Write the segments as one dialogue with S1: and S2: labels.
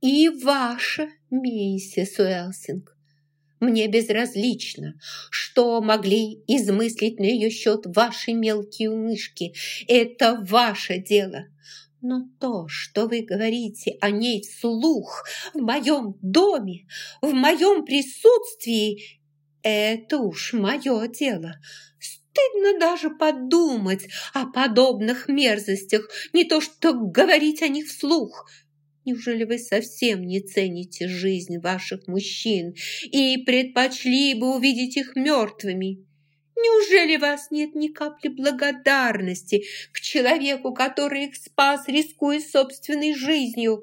S1: и ваша, миссис Уэлсинг. Мне безразлично, что могли измыслить на ее счет ваши мелкие мышки. Это ваше дело. Но то, что вы говорите о ней вслух в моем доме, в моем присутствии, это уж мое дело. Стыдно даже подумать о подобных мерзостях, не то что говорить о них вслух. Неужели вы совсем не цените жизнь ваших мужчин и предпочли бы увидеть их мертвыми? Неужели у вас нет ни капли благодарности к человеку, который их спас, рискуя собственной жизнью?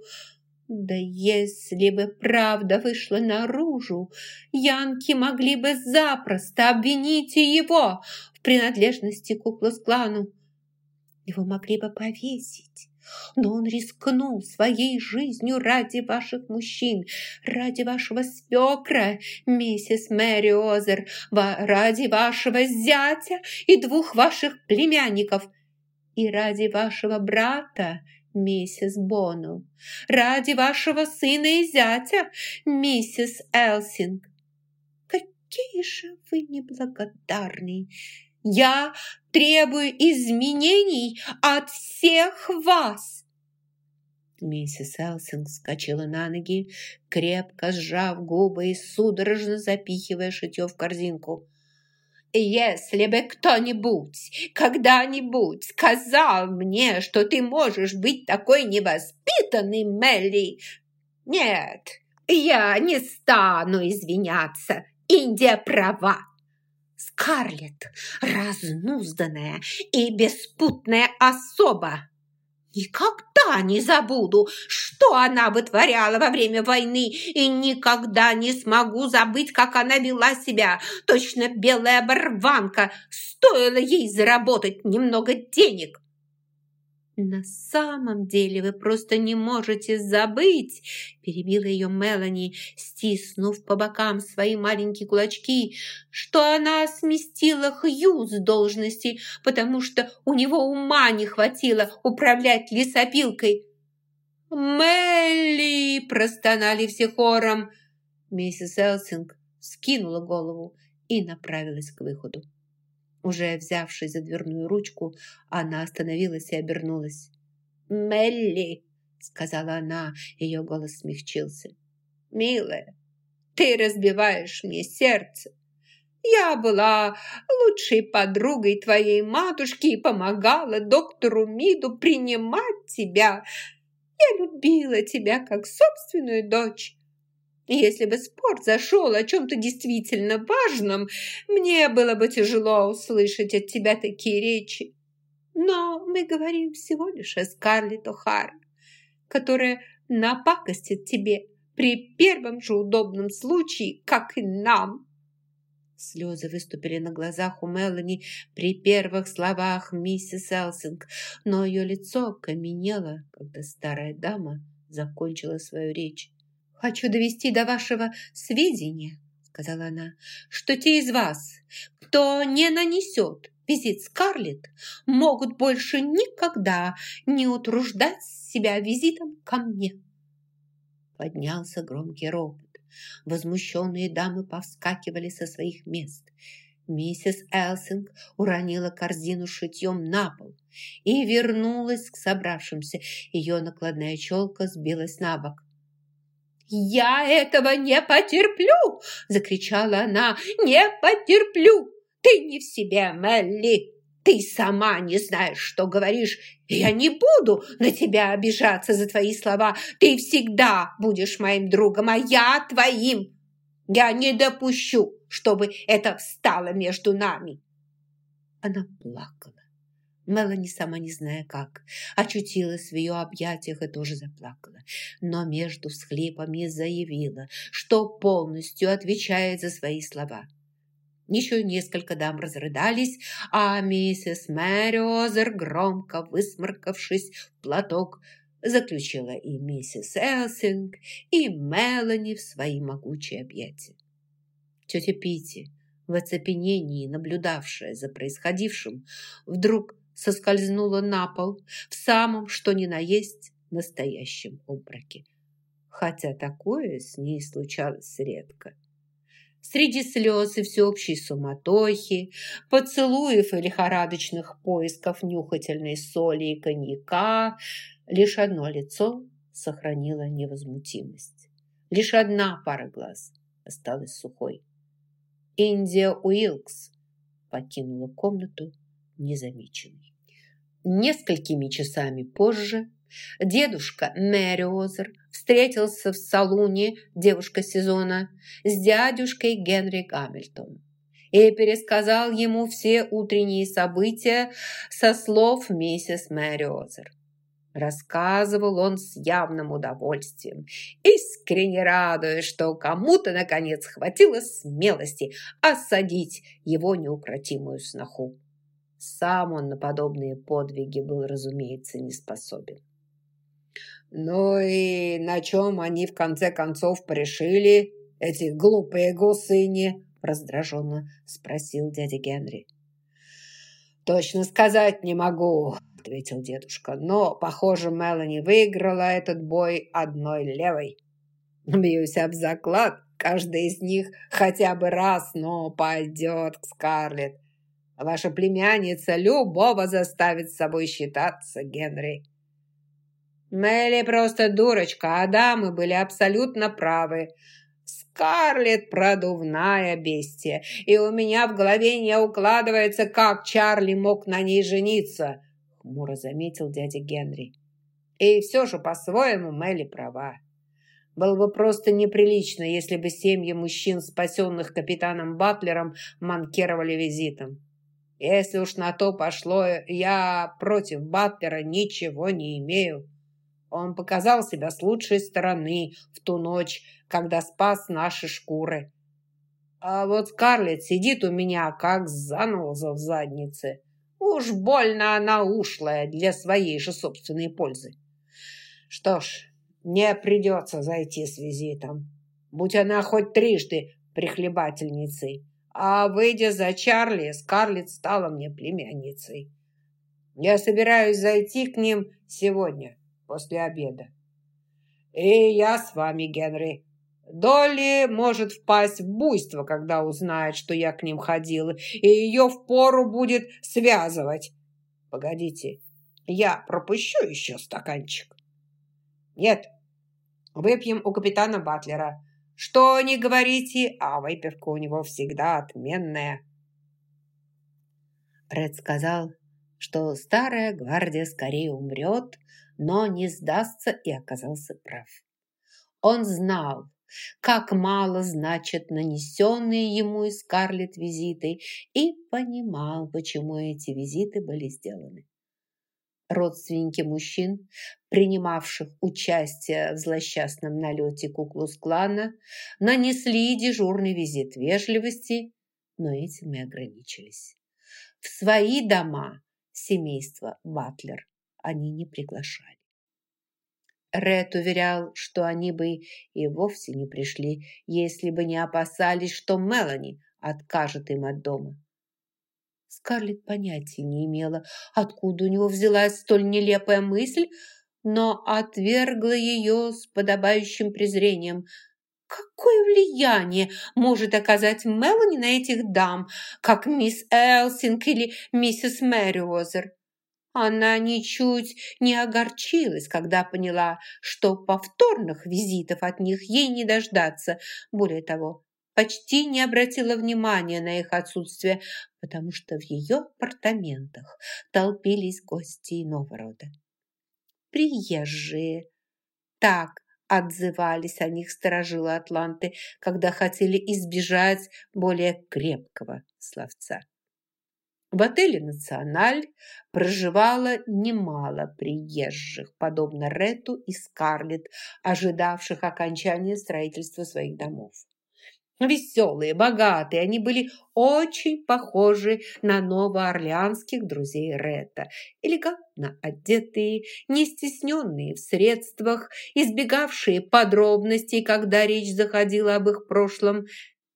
S1: Да если бы правда вышла наружу, янки могли бы запросто обвинить его в принадлежности к Уклус-клану. Его могли бы повесить, но он рискнул своей жизнью ради ваших мужчин, ради вашего свекра, миссис Мэри Озер, ради вашего зятя и двух ваших племянников, и ради вашего брата, миссис Бону, ради вашего сына и зятя, миссис Элсинг. Какие же вы неблагодарные! Я требую изменений от всех вас!» Миссис Элсинг вскочила на ноги, крепко сжав губы и судорожно запихивая шитье в корзинку. «Если бы кто-нибудь когда-нибудь сказал мне, что ты можешь быть такой невоспитанной, Мелли, нет, я не стану извиняться. Индия права. Скарлетт – разнузданная и беспутная особа. Никогда не забуду, что она вытворяла во время войны, и никогда не смогу забыть, как она вела себя. Точно белая оборванка. Стоило ей заработать немного денег. «На самом деле вы просто не можете забыть!» перебила ее Мелани, стиснув по бокам свои маленькие кулачки, что она сместила Хью с должности, потому что у него ума не хватило управлять лесопилкой. «Мелли!» – простонали все хором. Миссис Элсинг скинула голову и направилась к выходу. Уже взявшись за дверную ручку, она остановилась и обернулась. «Мелли!» — сказала она, ее голос смягчился. «Милая, ты разбиваешь мне сердце. Я была лучшей подругой твоей матушки и помогала доктору Миду принимать тебя. Я любила тебя как собственную дочь. Если бы спор зашел о чем-то действительно важном, мне было бы тяжело услышать от тебя такие речи. Но мы говорим всего лишь о Скарлетт О'Хара, которая напакостит тебе при первом же удобном случае, как и нам. Слезы выступили на глазах у Мелани при первых словах миссис Элсинг, но ее лицо каменело, когда старая дама закончила свою речь. «Хочу довести до вашего сведения», — сказала она, «что те из вас, кто не нанесет визит Скарлетт, могут больше никогда не утруждать себя визитом ко мне». Поднялся громкий ропот. Возмущенные дамы повскакивали со своих мест. Миссис Элсинг уронила корзину с шитьем на пол и вернулась к собравшимся. Ее накладная челка сбилась на бок. «Я этого не потерплю!» – закричала она. «Не потерплю! Ты не в себе, Мелли! Ты сама не знаешь, что говоришь. Я не буду на тебя обижаться за твои слова. Ты всегда будешь моим другом, а я твоим. Я не допущу, чтобы это встало между нами». Она плакала. Мелани, сама не зная как, очутилась в ее объятиях и тоже заплакала. Но между всхлипами заявила, что полностью отвечает за свои слова. Еще несколько дам разрыдались, а миссис Мэриозер, громко высморкавшись в платок, заключила и миссис Элсинг, и Мелани в свои могучие объятия. Тетя Питти, в оцепенении, наблюдавшая за происходившим, вдруг соскользнула на пол в самом что ни на есть настоящем обмороке. хотя такое с ней случалось редко. Среди слез и всеобщей суматохи, поцелуев и лихорадочных поисков нюхательной соли и коньяка лишь одно лицо сохранило невозмутимость. Лишь одна пара глаз осталась сухой. Индия Уилкс покинула комнату незамеченной. Несколькими часами позже дедушка Мэриозер встретился в салуне девушка сезона с дядюшкой Генри Гамильтон и пересказал ему все утренние события со слов миссис Мэриозер. Рассказывал он с явным удовольствием, искренне радуясь, что кому-то, наконец, хватило смелости осадить его неукротимую сноху. Сам он на подобные подвиги был, разумеется, не способен. «Ну и на чем они в конце концов порешили, эти глупые гусыни?» раздраженно спросил дядя Генри. «Точно сказать не могу», — ответил дедушка. «Но, похоже, Мелани выиграла этот бой одной левой. Бьюсь об заклад, каждый из них хотя бы раз, но пойдет к Скарлетт. Ваша племянница любого заставит с собой считаться, Генри. Мелли просто дурочка, а дамы были абсолютно правы. Скарлетт продувная бестия, и у меня в голове не укладывается, как Чарли мог на ней жениться, хмуро заметил дядя Генри. И все же по-своему Мелли права. Было бы просто неприлично, если бы семьи мужчин, спасенных капитаном Батлером, манкировали визитом. Если уж на то пошло, я против Батлера ничего не имею. Он показал себя с лучшей стороны в ту ночь, когда спас наши шкуры. А вот Скарлетт сидит у меня, как заноза в заднице. Уж больно она ушлая для своей же собственной пользы. Что ж, не придется зайти с визитом. Будь она хоть трижды прихлебательницей. А выйдя за Чарли, Скарлетт стала мне племянницей. Я собираюсь зайти к ним сегодня, после обеда. И я с вами, Генри. Долли может впасть в буйство, когда узнает, что я к ним ходила, и ее впору будет связывать. Погодите, я пропущу еще стаканчик. Нет, выпьем у капитана Батлера. Что не говорите, а выпивка у него всегда отменная. Ред сказал, что старая гвардия скорее умрет, но не сдастся и оказался прав. Он знал, как мало значат нанесенные ему и Скарлетт визиты, и понимал, почему эти визиты были сделаны родственники мужчин, принимавших участие в злосчастном налете Куклус-клана, нанесли дежурный визит вежливости, но этим и ограничились. В свои дома семейство Батлер они не приглашали. Ред уверял, что они бы и вовсе не пришли, если бы не опасались, что Мелани откажет им от дома. Скарлетт понятия не имела, откуда у него взялась столь нелепая мысль, но отвергла ее с подобающим презрением. Какое влияние может оказать Мелани на этих дам, как мисс Элсинг или миссис Мэриозер? Она ничуть не огорчилась, когда поняла, что повторных визитов от них ей не дождаться. Более того, почти не обратила внимания на их отсутствие, потому что в ее апартаментах толпились гости иного рода. Приезжие. Так отзывались о них сторожилы Атланты, когда хотели избежать более крепкого словца. В отеле «Националь» проживало немало приезжих, подобно Рету и Скарлетт, ожидавших окончания строительства своих домов. Веселые, богатые, они были очень похожи на новоорлеанских друзей Ретта. Элегантно одетые, не стесненные в средствах, избегавшие подробностей, когда речь заходила об их прошлом.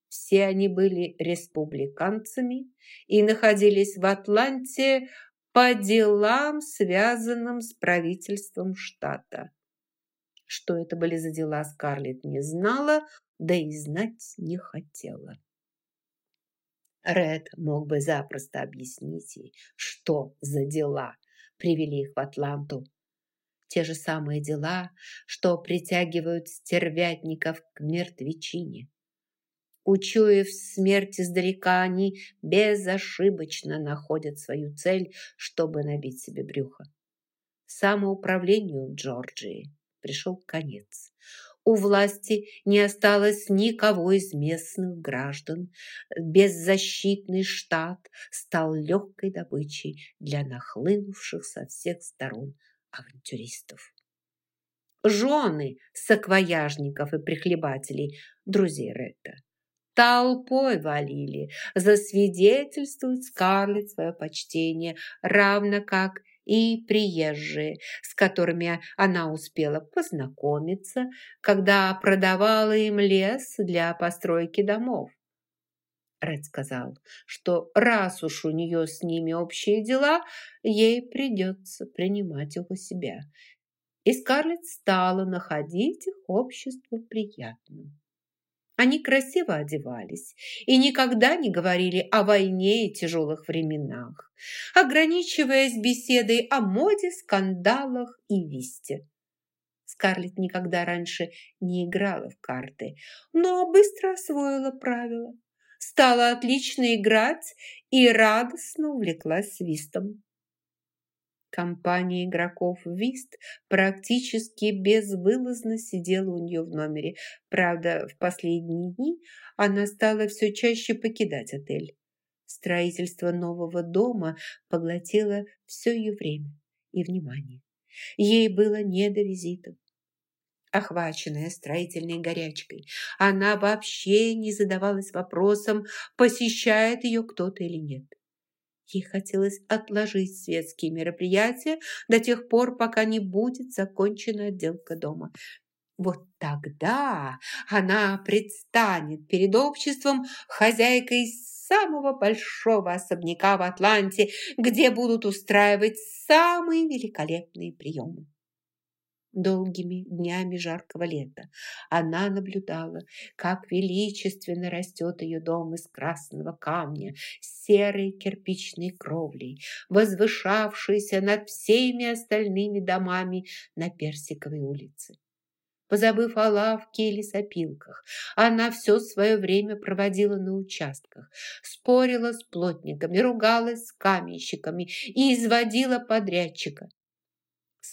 S1: Все они были республиканцами и находились в Атланте по делам, связанным с правительством штата. Что это были за дела, Скарлетт не знала, да и знать не хотела. Ред мог бы запросто объяснить ей, что за дела привели их в Атланту. Те же самые дела, что притягивают стервятников к мертвечине. Учуяв смерть издалека, они безошибочно находят свою цель, чтобы набить себе брюхо. Самоуправлению Джорджии пришел конец. У власти не осталось никого из местных граждан. Беззащитный штат стал легкой добычей для нахлынувших со всех сторон авантюристов. Жены саквояжников и прихлебателей, друзей Ретта, толпой валили, засвидетельствует Скарлетт свое почтение, равно как и приезжие, с которыми она успела познакомиться, когда продавала им лес для постройки домов. Ред сказал, что раз уж у нее с ними общие дела, ей придется принимать их у себя. И Скарлетт стала находить их общество приятным. Они красиво одевались и никогда не говорили о войне и тяжелых временах, ограничиваясь беседой о моде, скандалах и висте. Скарлетт никогда раньше не играла в карты, но быстро освоила правила, стала отлично играть и радостно увлеклась свистом. Компания игроков «Вист» практически безвылазно сидела у нее в номере. Правда, в последние дни она стала все чаще покидать отель. Строительство нового дома поглотило все ее время и внимание. Ей было не до визитов. Охваченная строительной горячкой, она вообще не задавалась вопросом, посещает ее кто-то или нет. Ей хотелось отложить светские мероприятия до тех пор, пока не будет закончена отделка дома. Вот тогда она предстанет перед обществом хозяйкой самого большого особняка в Атланте, где будут устраивать самые великолепные приемы долгими днями жаркого лета. Она наблюдала, как величественно растет ее дом из красного камня с серой кирпичной кровлей, возвышавшийся над всеми остальными домами на Персиковой улице. Позабыв о лавке или сопилках, она все свое время проводила на участках, спорила с плотниками, ругалась с каменщиками и изводила подрядчика.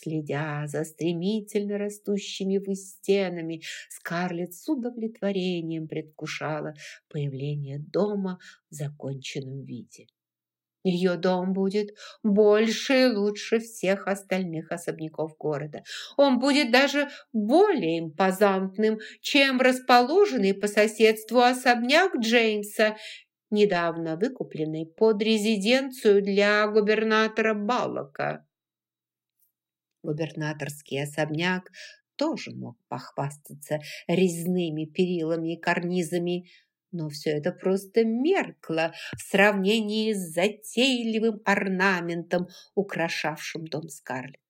S1: Следя за стремительно растущими в стенами, Скарлетт с удовлетворением предвкушала появление дома в законченном виде. Ее дом будет больше и лучше всех остальных особняков города. Он будет даже более импозантным, чем расположенный по соседству особняк Джеймса, недавно выкупленный под резиденцию для губернатора Баллока. Губернаторский особняк тоже мог похвастаться резными перилами и карнизами, но все это просто меркло в сравнении с затейливым орнаментом, украшавшим дом Скарлетт.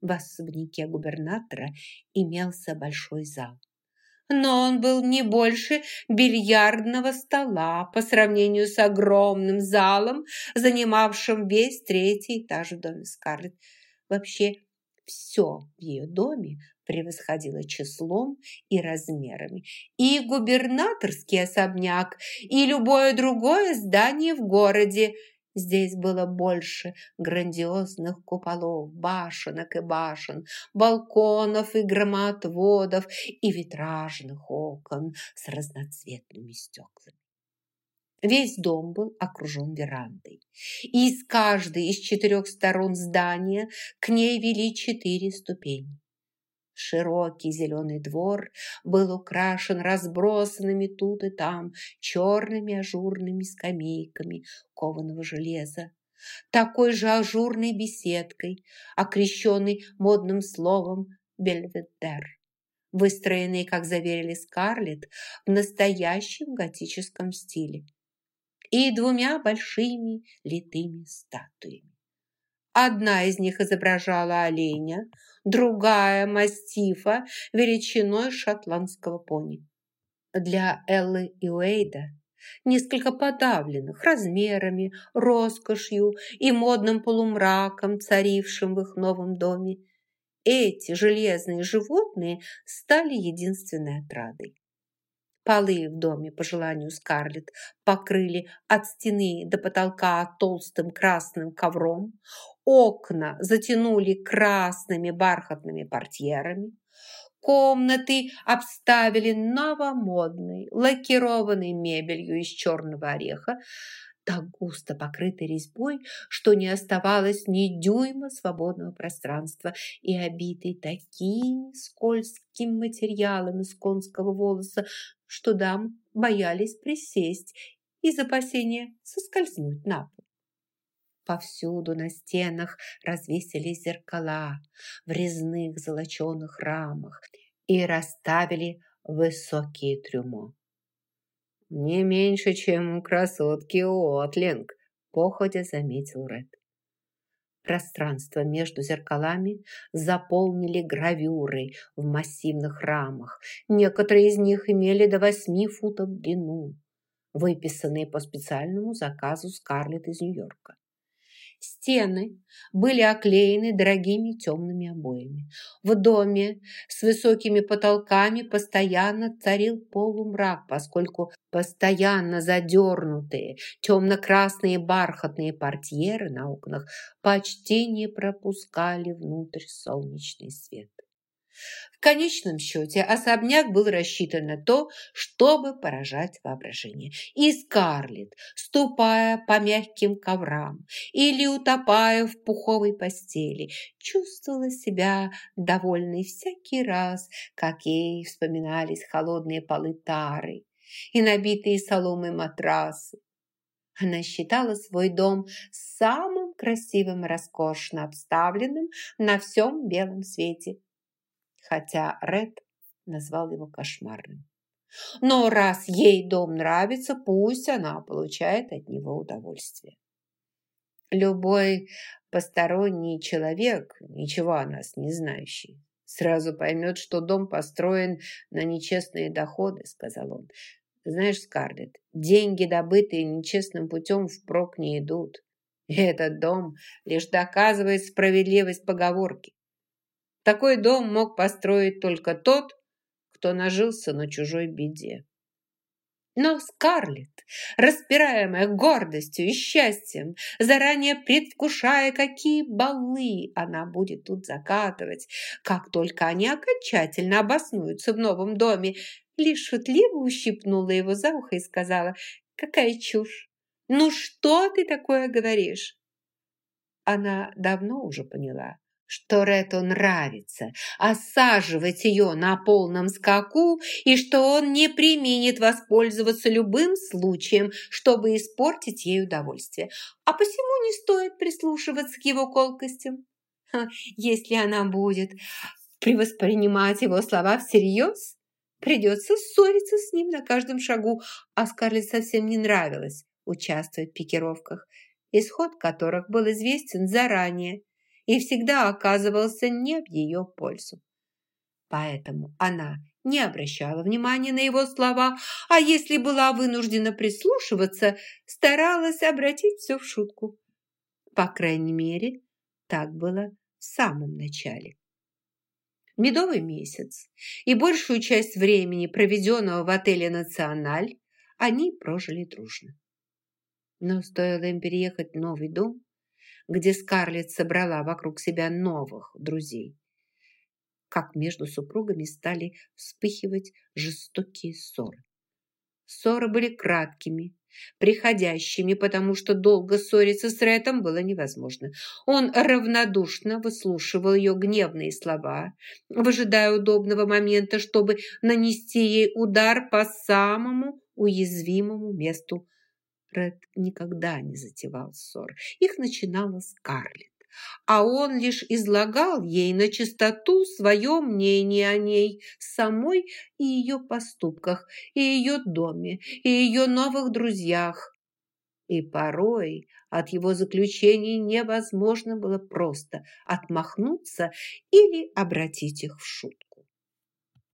S1: В особняке губернатора имелся большой зал. Но он был не больше бильярдного стола по сравнению с огромным залом, занимавшим весь третий этаж в доме Скарлетт. Вообще все в ее доме превосходило числом и размерами. И губернаторский особняк, и любое другое здание в городе. Здесь было больше грандиозных куполов, башенок и башен, балконов и громоотводов и витражных окон с разноцветными стеклами. Весь дом был окружен верандой, и из каждой из четырех сторон здания к ней вели четыре ступени. Широкий зеленый двор был украшен разбросанными тут и там черными ажурными скамейками кованого железа, такой же ажурной беседкой, окрещенной модным словом «бельведер», выстроенной, как заверили Скарлетт, в настоящем готическом стиле и двумя большими литыми статуями. Одна из них изображала оленя, другая – мастифа величиной шотландского пони. Для Эллы и Уэйда, несколько подавленных размерами, роскошью и модным полумраком, царившим в их новом доме, эти железные животные стали единственной отрадой. Полы в доме, по желанию Скарлетт, покрыли от стены до потолка толстым красным ковром, окна затянули красными бархатными портьерами, комнаты обставили новомодной лакированной мебелью из черного ореха, так густо покрытой резьбой, что не оставалось ни дюйма свободного пространства и обитой таким скользким материалом из конского волоса, что дам боялись присесть из опасения соскользнуть на пол. Повсюду на стенах развесили зеркала в резных золоченых рамах и расставили высокие трюмо. «Не меньше, чем у красотки Уотлинг», – походя заметил Ред. Пространство между зеркалами заполнили гравюры в массивных рамах. Некоторые из них имели до восьми футов длину, выписанные по специальному заказу Скарлетт из Нью-Йорка. Стены были оклеены дорогими темными обоями. В доме с высокими потолками постоянно царил полумрак, поскольку постоянно задернутые темно-красные бархатные портьеры на окнах почти не пропускали внутрь солнечный свет. В конечном счете особняк был рассчитан на то, чтобы поражать воображение. И Скарлетт, ступая по мягким коврам или утопая в пуховой постели, чувствовала себя довольной всякий раз, как ей вспоминались холодные полы тары и набитые соломой матрасы. Она считала свой дом самым красивым и роскошно обставленным на всем белом свете хотя Ред назвал его кошмарным. Но раз ей дом нравится, пусть она получает от него удовольствие. Любой посторонний человек, ничего о нас не знающий, сразу поймет, что дом построен на нечестные доходы, сказал он. Знаешь, Скарлетт, деньги, добытые нечестным путем, впрок не идут. И этот дом лишь доказывает справедливость поговорки. Такой дом мог построить только тот, кто нажился на чужой беде. Но Скарлетт, распираемая гордостью и счастьем, заранее предвкушая, какие балы она будет тут закатывать, как только они окончательно обоснуются в новом доме, лишь шутливо ущипнула его за ухо и сказала, «Какая чушь! Ну что ты такое говоришь?» Она давно уже поняла, что Рету нравится осаживать ее на полном скаку и что он не применит воспользоваться любым случаем, чтобы испортить ей удовольствие. А посему не стоит прислушиваться к его колкостям. Если она будет превоспринимать его слова всерьез, придется ссориться с ним на каждом шагу, а Скарлетт совсем не нравилось участвовать в пикировках, исход которых был известен заранее и всегда оказывался не в ее пользу. Поэтому она не обращала внимания на его слова, а если была вынуждена прислушиваться, старалась обратить все в шутку. По крайней мере, так было в самом начале. Медовый месяц и большую часть времени, проведенного в отеле «Националь», они прожили дружно. Но стоило им переехать в новый дом, где Скарлетт собрала вокруг себя новых друзей, как между супругами стали вспыхивать жестокие ссоры. Ссоры были краткими, приходящими, потому что долго ссориться с Рэтом было невозможно. Он равнодушно выслушивал ее гневные слова, выжидая удобного момента, чтобы нанести ей удар по самому уязвимому месту Ред никогда не затевал ссор. Их начинала Скарлетт. А он лишь излагал ей на чистоту свое мнение о ней самой и ее поступках, и ее доме, и ее новых друзьях. И порой от его заключений невозможно было просто отмахнуться или обратить их в шутку.